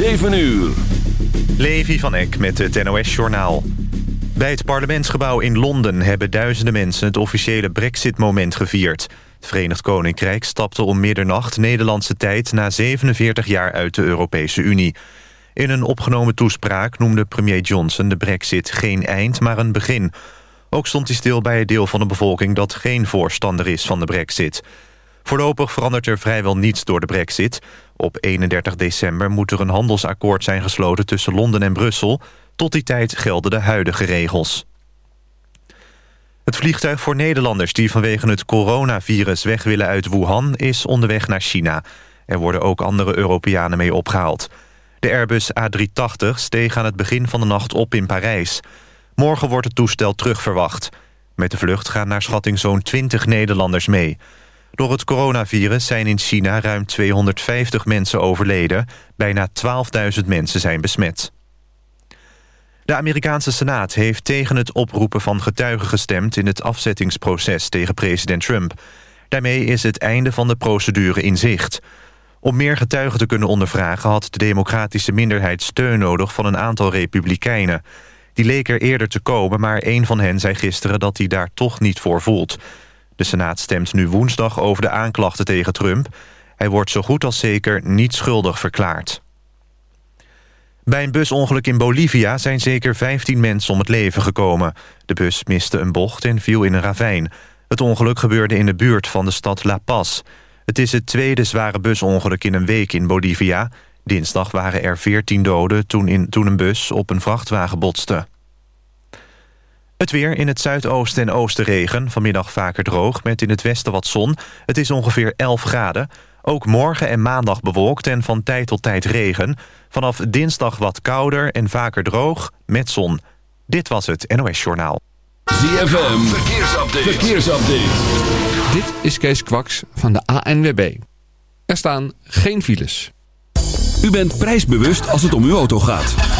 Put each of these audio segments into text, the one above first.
7 uur. Levi van Eck met het NOS-journaal. Bij het parlementsgebouw in Londen hebben duizenden mensen... het officiële brexit-moment gevierd. Het Verenigd Koninkrijk stapte om middernacht Nederlandse tijd... na 47 jaar uit de Europese Unie. In een opgenomen toespraak noemde premier Johnson de brexit geen eind, maar een begin. Ook stond hij stil bij het deel van de bevolking... dat geen voorstander is van de brexit... Voorlopig verandert er vrijwel niets door de brexit. Op 31 december moet er een handelsakkoord zijn gesloten tussen Londen en Brussel. Tot die tijd gelden de huidige regels. Het vliegtuig voor Nederlanders die vanwege het coronavirus weg willen uit Wuhan... is onderweg naar China. Er worden ook andere Europeanen mee opgehaald. De Airbus A380 steeg aan het begin van de nacht op in Parijs. Morgen wordt het toestel terugverwacht. Met de vlucht gaan naar schatting zo'n 20 Nederlanders mee... Door het coronavirus zijn in China ruim 250 mensen overleden. Bijna 12.000 mensen zijn besmet. De Amerikaanse Senaat heeft tegen het oproepen van getuigen gestemd... in het afzettingsproces tegen president Trump. Daarmee is het einde van de procedure in zicht. Om meer getuigen te kunnen ondervragen... had de democratische minderheid steun nodig van een aantal republikeinen. Die leek er eerder te komen, maar een van hen zei gisteren... dat hij daar toch niet voor voelt... De Senaat stemt nu woensdag over de aanklachten tegen Trump. Hij wordt zo goed als zeker niet schuldig verklaard. Bij een busongeluk in Bolivia zijn zeker 15 mensen om het leven gekomen. De bus miste een bocht en viel in een ravijn. Het ongeluk gebeurde in de buurt van de stad La Paz. Het is het tweede zware busongeluk in een week in Bolivia. Dinsdag waren er 14 doden toen, in, toen een bus op een vrachtwagen botste. Het weer in het zuidoosten en oosten regen. Vanmiddag vaker droog, met in het westen wat zon. Het is ongeveer 11 graden. Ook morgen en maandag bewolkt en van tijd tot tijd regen. Vanaf dinsdag wat kouder en vaker droog, met zon. Dit was het NOS Journaal. ZFM, verkeersupdate. verkeersupdate. Dit is Kees Kwaks van de ANWB. Er staan geen files. U bent prijsbewust als het om uw auto gaat.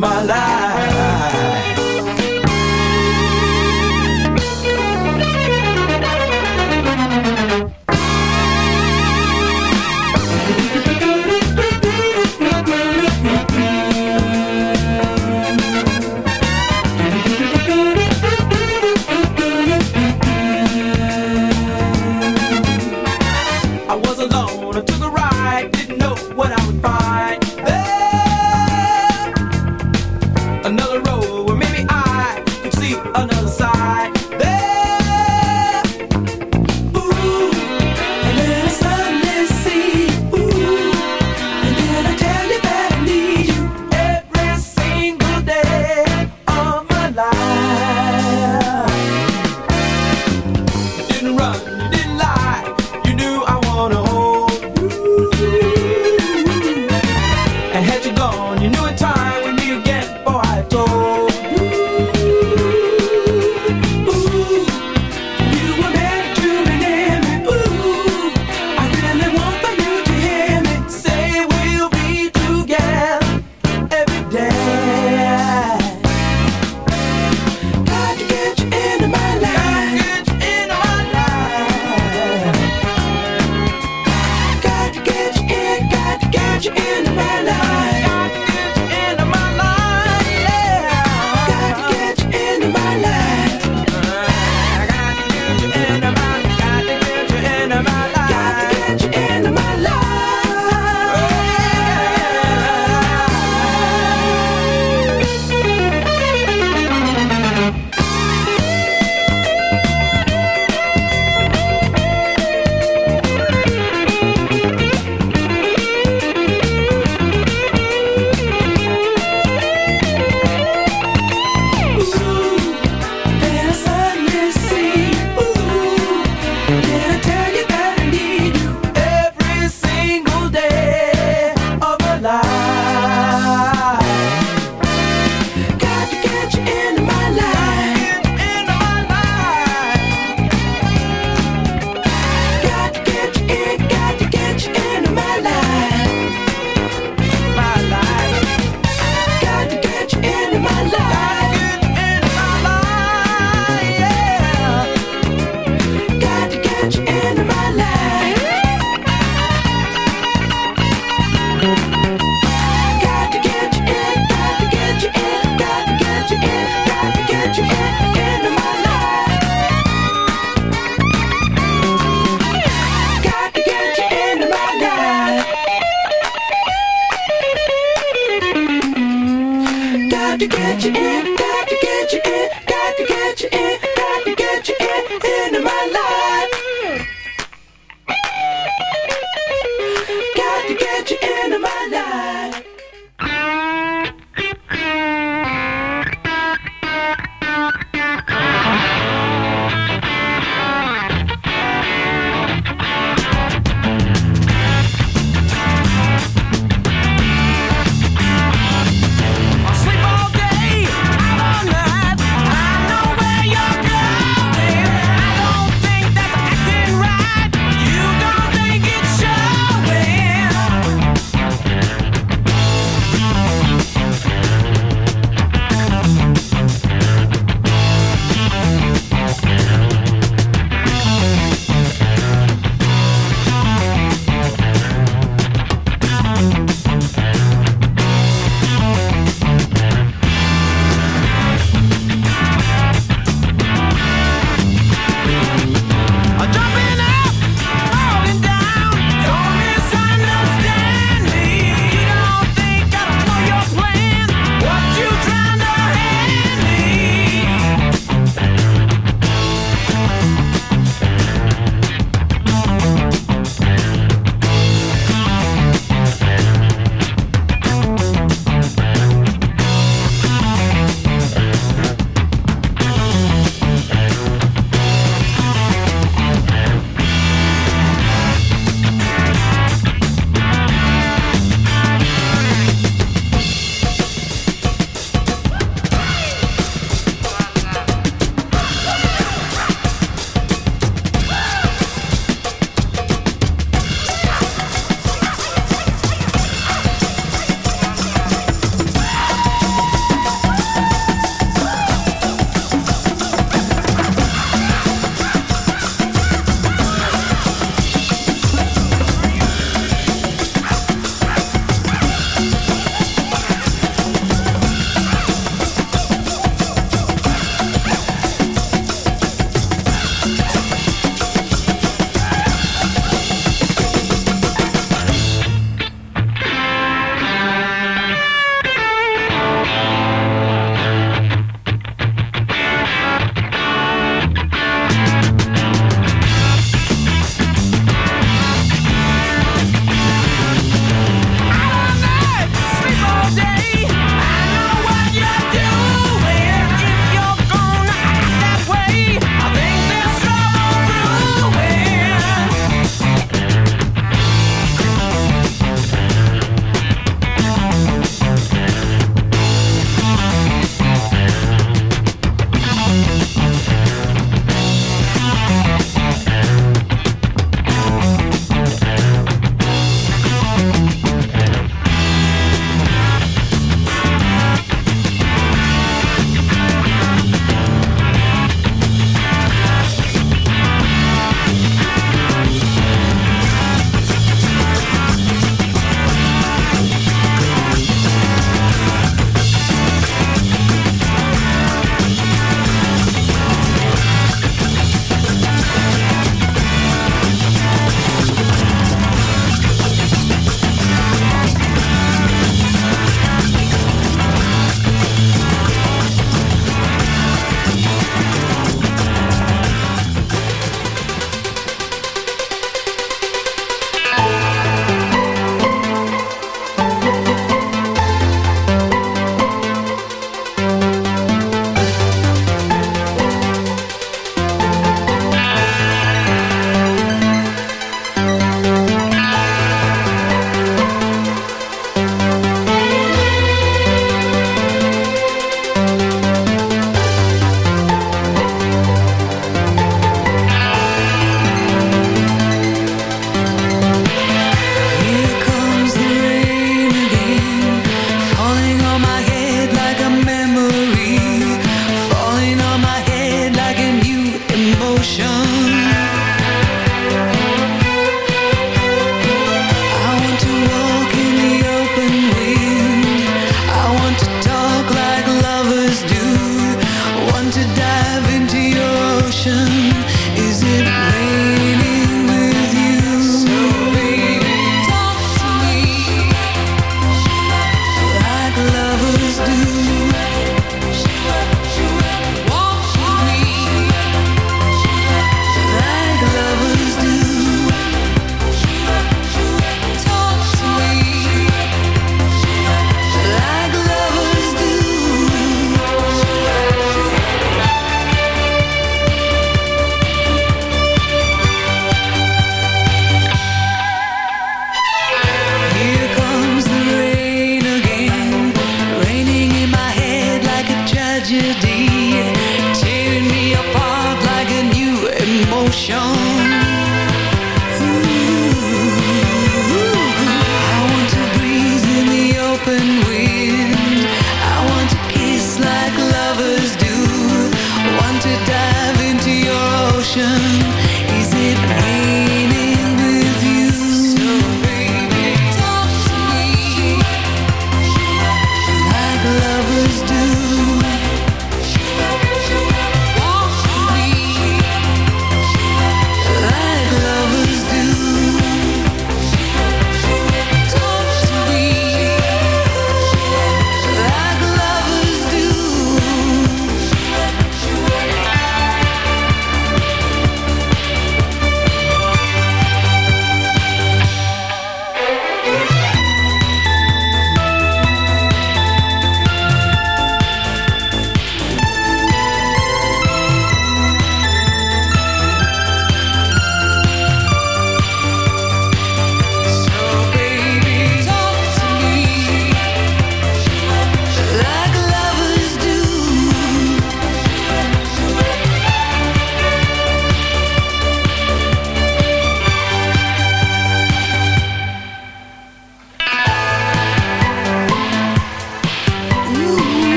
my life.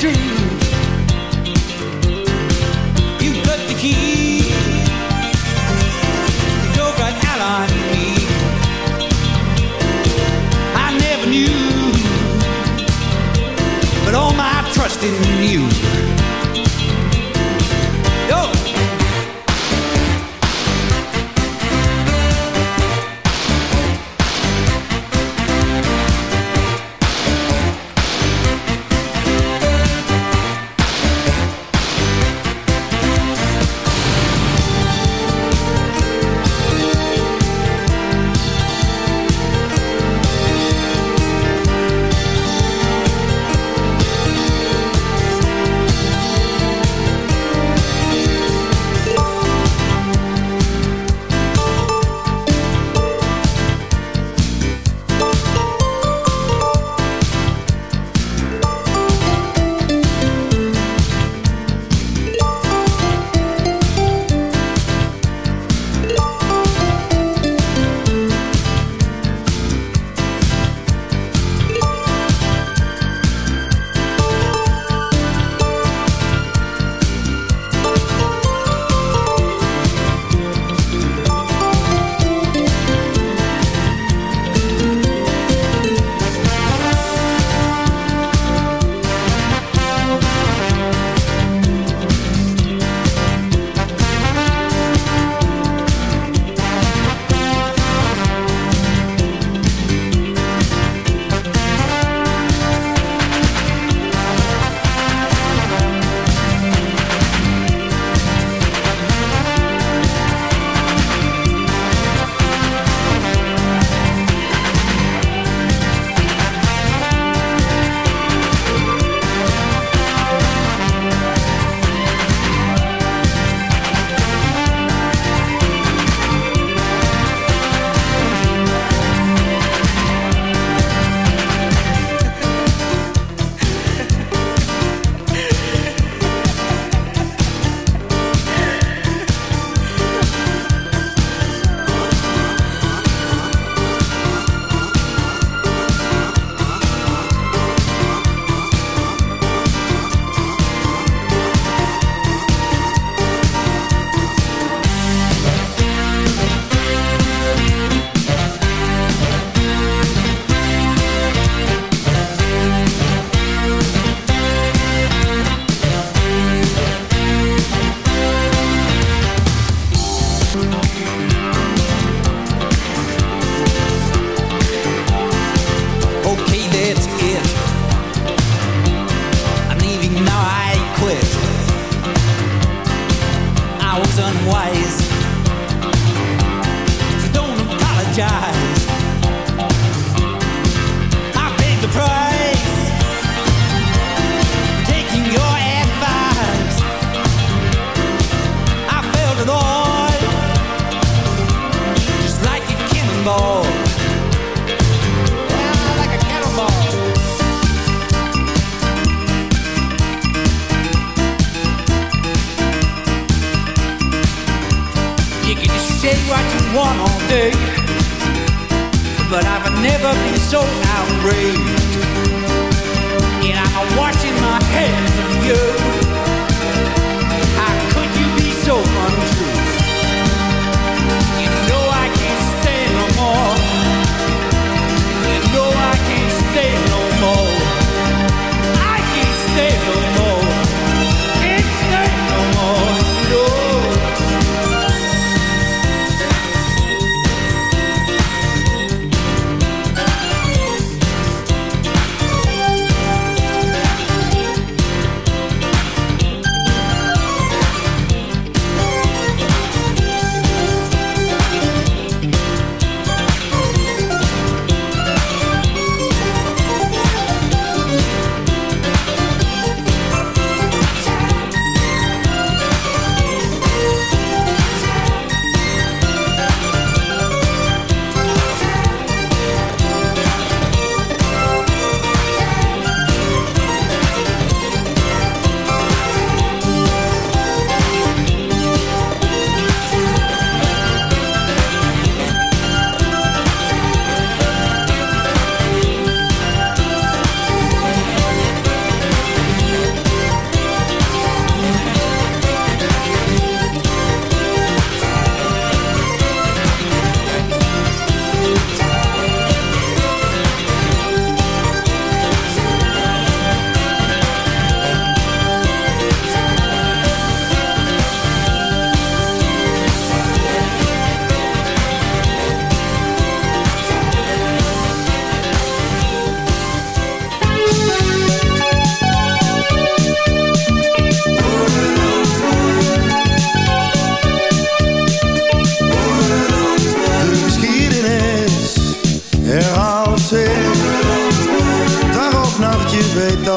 dream.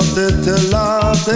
altijd te laat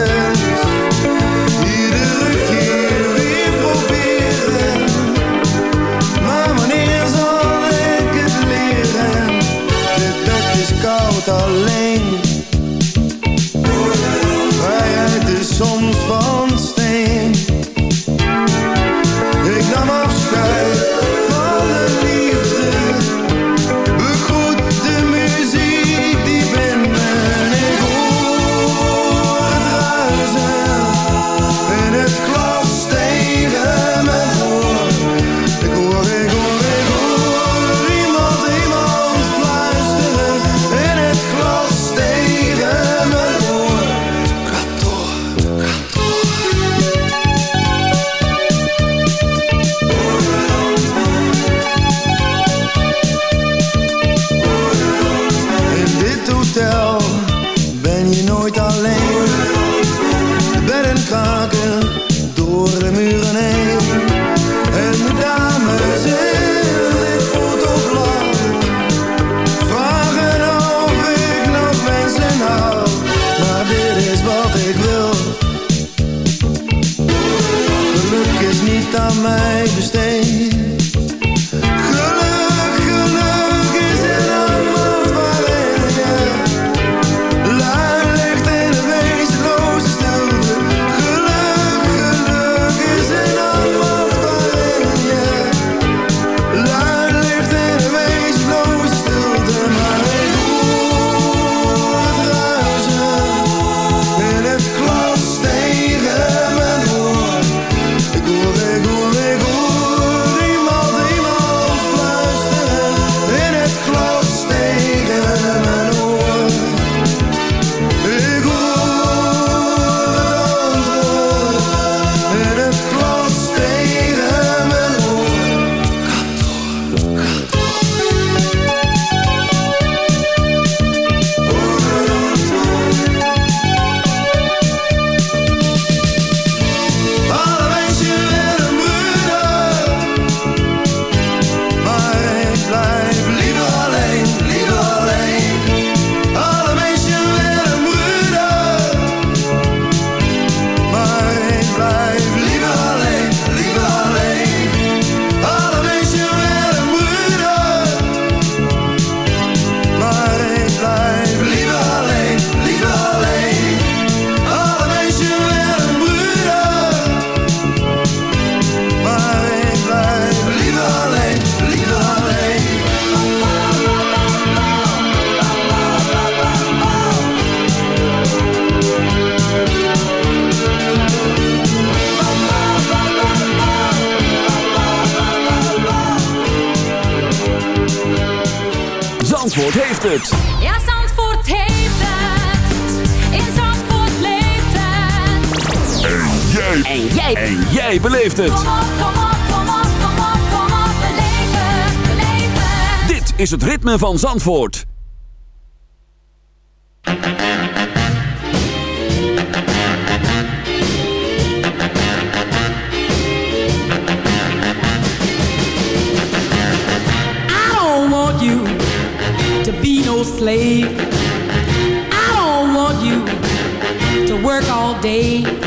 ritme van Zandvoort. I don't want you to be no slave. I don't want you to work all day.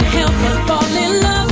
help but fall in love.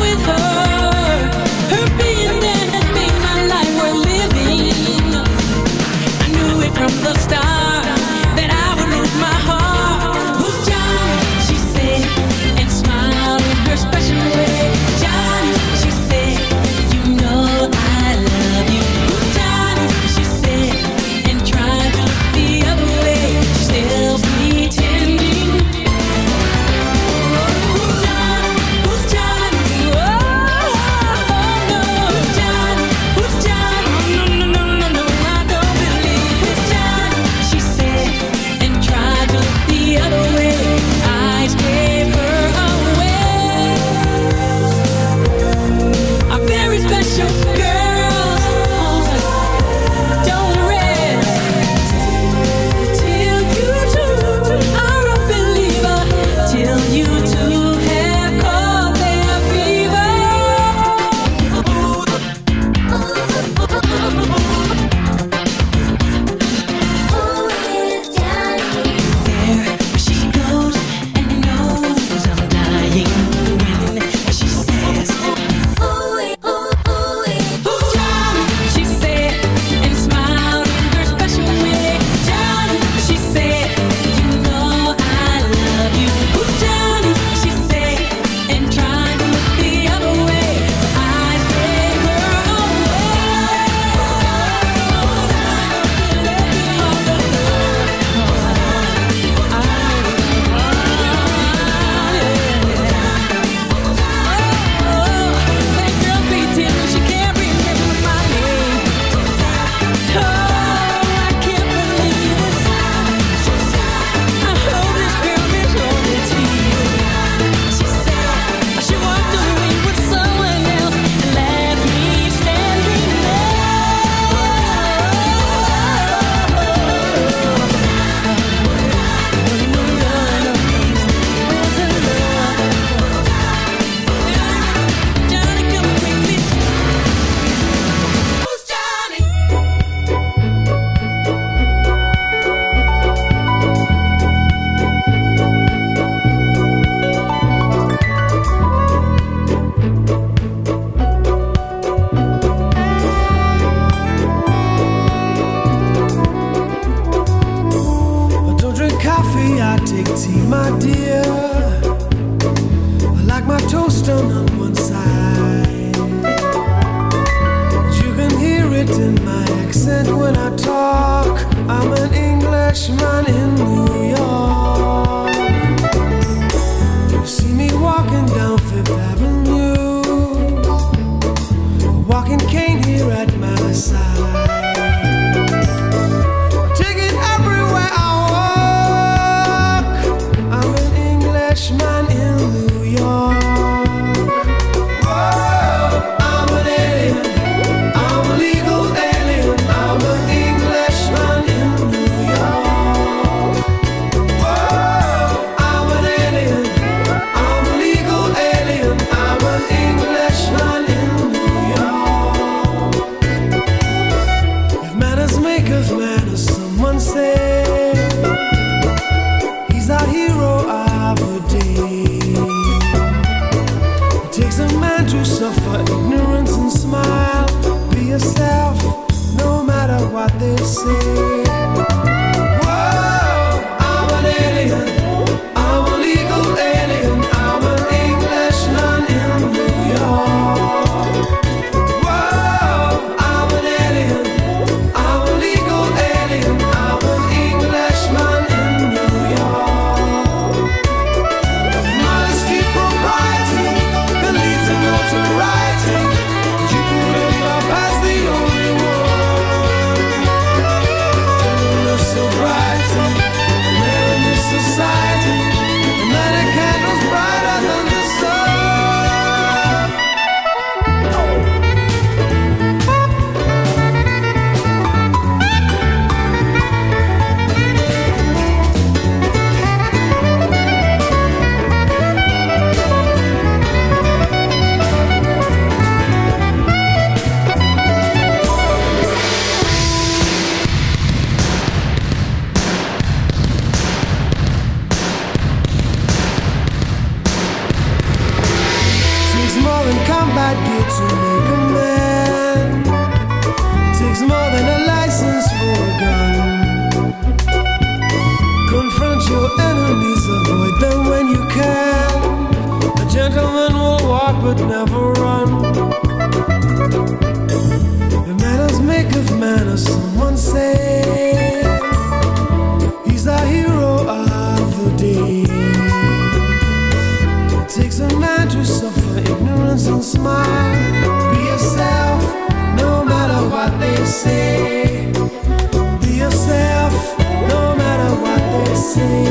Be yourself, no matter what they say.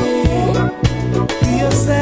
Be yourself.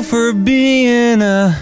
for being a